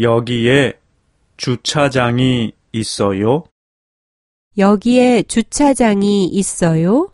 여기에 주차장이 있어요? 여기에 주차장이 있어요?